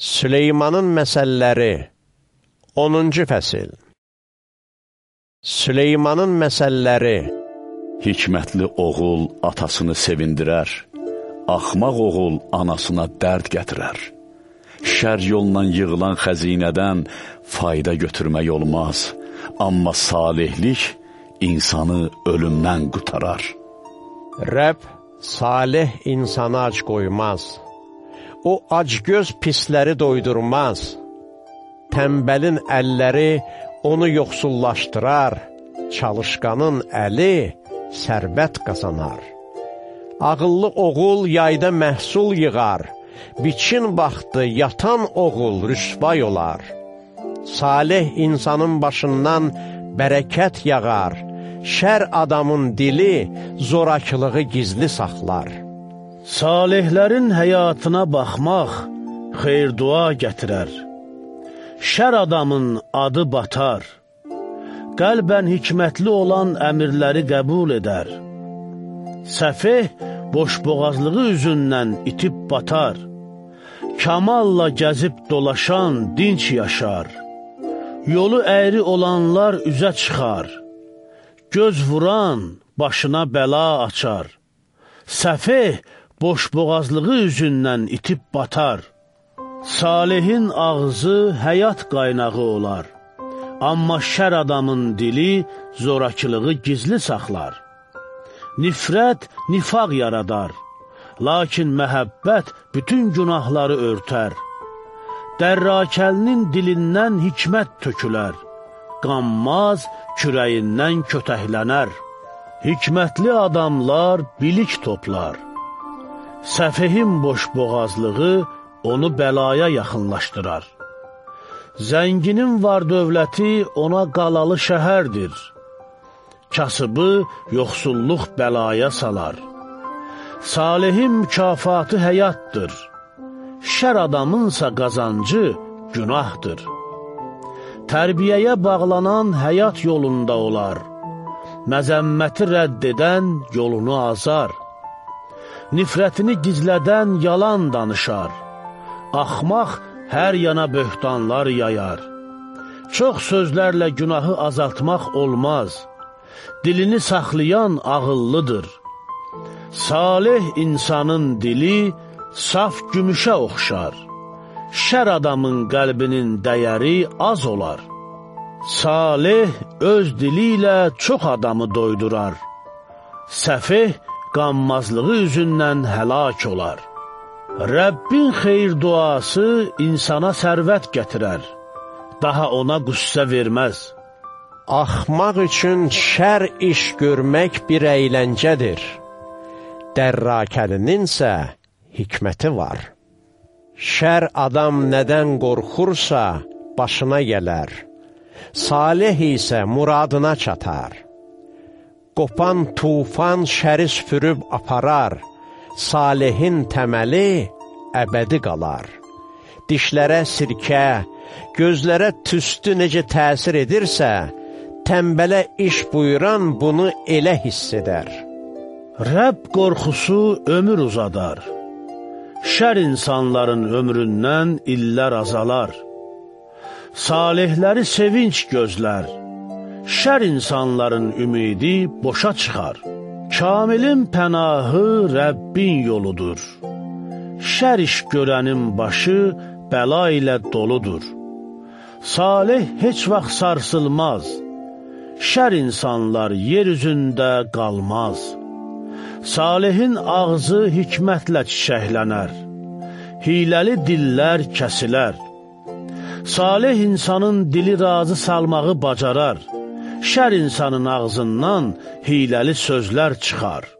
Süleymanın məsəlləri 10-cu fəsil Süleymanın məsəlləri Hikmətli oğul atasını sevindirər, axmaq oğul anasına dərd gətirər. Şər yolla yığılan xəzinədən fayda götürmək olmaz, amma salihlik insanı ölümdən qutarar. Rəbb salih insanı ac qoymaz. O acgöz pisləri doydurmaz. Təmbəlin əlləri onu yoxsullaşdırar, çalışqanın əli sərvət qazanar. Ağıllı oğul yayda məhsul yığar, biçin vaxtı yatan oğul rüsvay olar. Salih insanın başından bərəkət yağar, şər adamın dili zorakılığı gizli saxlar. Salihlərin həyatına baxmaq xeyr-dua gətirər. Şər adamın adı batar. Qəlbən hikmətli olan əmirləri qəbul edər. Səfeh boşboğazlığı üzündən itib batar. Kamalla gəzib dolaşan dinç yaşar. Yolu əyri olanlar üzə çıxar. Göz vuran başına bəla açar. Səfeh boşboğazlığı üzündən itib batar. Salihin ağzı həyat qaynağı olar, amma şər adamın dili zorakılığı gizli saxlar. Nifrət nifaq yaradar, lakin məhəbbət bütün günahları örtər. Dərrakəlinin dilindən hikmət tökülər, qanmaz kürəyindən kötəhlənər. Hikmətli adamlar bilik toplar. Səfehin boşboğazlığı onu bəlaya yaxınlaşdırar. Zənginin var dövləti ona qalalı şəhərdir. Kasıbı yoxsulluq bəlaya salar. Salihin mükafatı həyatdır. Şər adamınsa qazancı günahdır. Tərbiyəyə bağlanan həyat yolunda olar. Məzəmməti rədd edən yolunu azar. Nifrətini gizlədən yalan danışar. Axmaq hər yana böhtanlar yayar. Çox sözlərlə günahı azaltmaq olmaz. Dilini saxlayan ağıllıdır. Salih insanın dili saf gümüşə oxşar. Şər adamın qəlbinin dəyəri az olar. Salih öz dili ilə çox adamı doydurar. Səfeh qanmazlığı üzündən həlak olar. Rəbbin xeyir duası insana sərvət gətirər, daha ona qüssə verməz. Axmaq üçün şər iş görmək bir əyləncədir. Dərrakəlinin isə hikməti var. Şər adam nədən qorxursa, başına gələr. Salih isə muradına çatar. Qopan tufan şəri süpürüb aparar, salihin təməli əbədi qalar. Dişlərə sirkə, gözlərə tüstü necə təsir edirsə, təmbələ iş buyuran bunu elə hiss edər. Rəbb qorxusu ömür uzadar. Şər insanların ömründən illər azalar. Salihləri sevinç gözlər şər insanların ümidi boşa çıxar. Kamilin pənahı Rəbbin yoludur. Şər iş görənin başı bəla ilə doludur. Salih heç vaxt sarsılmaz. Şər insanlar yer üzündə qalmaz. Salihin ağzı hikmətlə çiçəklənər. Hiləli dillər kəsilər. Salih insanın dili razı salmağı bacarar şər insanın ağzından hiyləli sözlər çıxar.